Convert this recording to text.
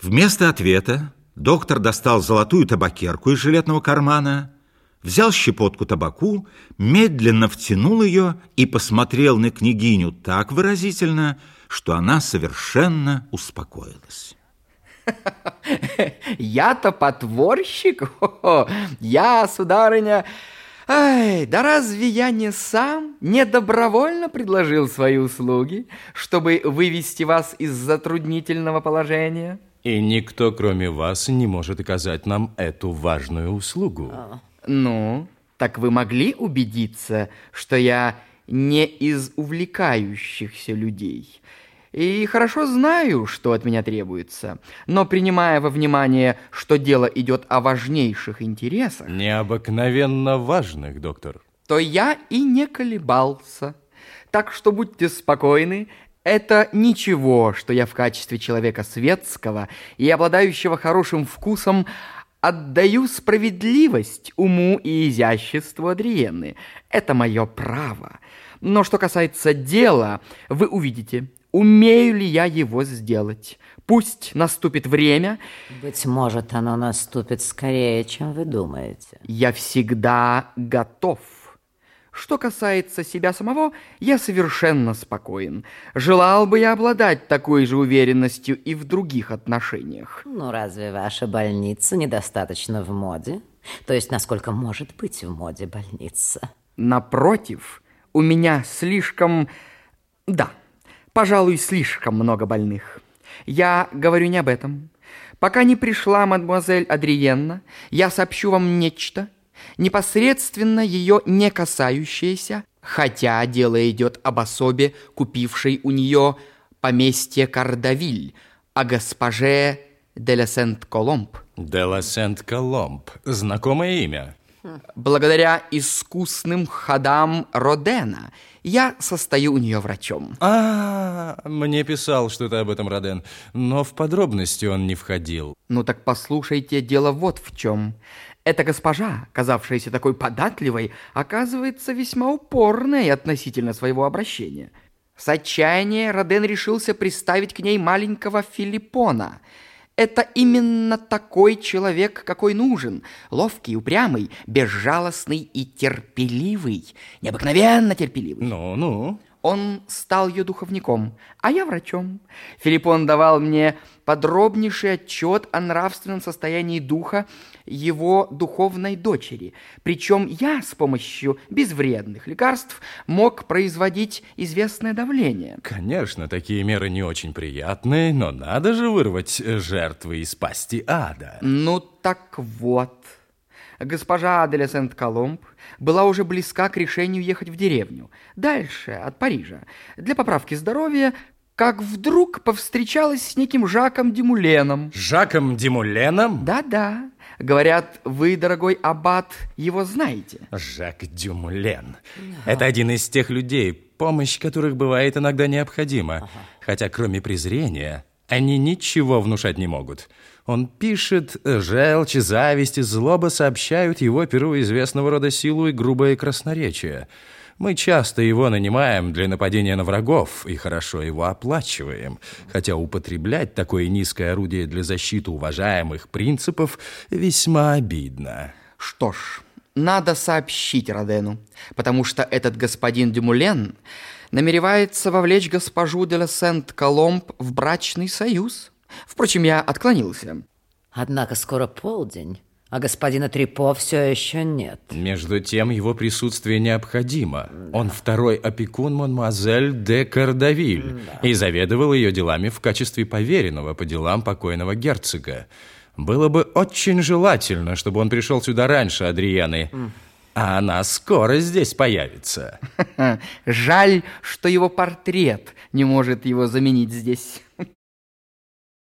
Вместо ответа доктор достал золотую табакерку из жилетного кармана, взял щепотку табаку, медленно втянул ее и посмотрел на княгиню так выразительно, что она совершенно успокоилась. Я-то потворщик? Я, сударыня... Ай, да разве я не сам не добровольно предложил свои услуги, чтобы вывести вас из затруднительного положения? И никто, кроме вас, не может оказать нам эту важную услугу. Ну, так вы могли убедиться, что я не из увлекающихся людей и хорошо знаю, что от меня требуется, но принимая во внимание, что дело идет о важнейших интересах... Необыкновенно важных, доктор. То я и не колебался. Так что будьте спокойны, это ничего, что я в качестве человека светского и обладающего хорошим вкусом отдаю справедливость уму и изяществу Адриены. Это мое право. Но что касается дела, вы увидите, умею ли я его сделать. Пусть наступит время. Быть может, оно наступит скорее, чем вы думаете. Я всегда готов. Что касается себя самого, я совершенно спокоен. Желал бы я обладать такой же уверенностью и в других отношениях. Ну, разве ваша больница недостаточно в моде? То есть, насколько может быть в моде больница? Напротив, у меня слишком... Да, пожалуй, слишком много больных. Я говорю не об этом. Пока не пришла мадемуазель Адриенна, я сообщу вам нечто, непосредственно ее не касающееся, хотя дело идет об особе, купившей у нее поместье Кардавиль, о госпоже де ла Сент-Коломб. Де ла Сент-Коломб. Знакомое имя. Благодаря искусным ходам Родена я состою у нее врачом. А, мне писал что-то об этом Роден, но в подробности он не входил. Ну так послушайте, дело вот в чем. Эта госпожа, казавшаяся такой податливой, оказывается весьма упорной относительно своего обращения. С отчаяния Роден решился приставить к ней маленького Филиппона – это именно такой человек, какой нужен. Ловкий, упрямый, безжалостный и терпеливый. Необыкновенно терпеливый. Ну-ну. Он стал ее духовником, а я врачом. Филиппон давал мне подробнейший отчет о нравственном состоянии духа его духовной дочери. Причем я с помощью безвредных лекарств мог производить известное давление. Конечно, такие меры не очень приятные, но надо же вырвать жертвы из пасти ада. Ну так вот... Госпожа Аделя Сент-Коломб была уже близка к решению ехать в деревню, дальше, от Парижа, для поправки здоровья, как вдруг повстречалась с неким Жаком Димуленом. Жаком Димуленом? Да-да. Говорят, вы, дорогой аббат, его знаете. Жак Дюмулен. Это один из тех людей, помощь которых бывает иногда необходима. Ага. Хотя кроме презрения они ничего внушать не могут. Он пишет, желчь, зависть и злоба сообщают его перу известного рода силу и грубое красноречие. Мы часто его нанимаем для нападения на врагов и хорошо его оплачиваем, хотя употреблять такое низкое орудие для защиты уважаемых принципов весьма обидно. Что ж, надо сообщить Родену, потому что этот господин Дюмулен намеревается вовлечь госпожу де Сент-Коломб в брачный союз. Впрочем, я отклонился. Однако скоро полдень, а господина Трипо все еще нет. Между тем, его присутствие необходимо. Да. Он второй опекун мадемуазель де Кардавиль да. и заведовал ее делами в качестве поверенного по делам покойного герцога. Было бы очень желательно, чтобы он пришел сюда раньше Адрианы. Mm. А она скоро здесь появится. Жаль, что его портрет не может его заменить здесь.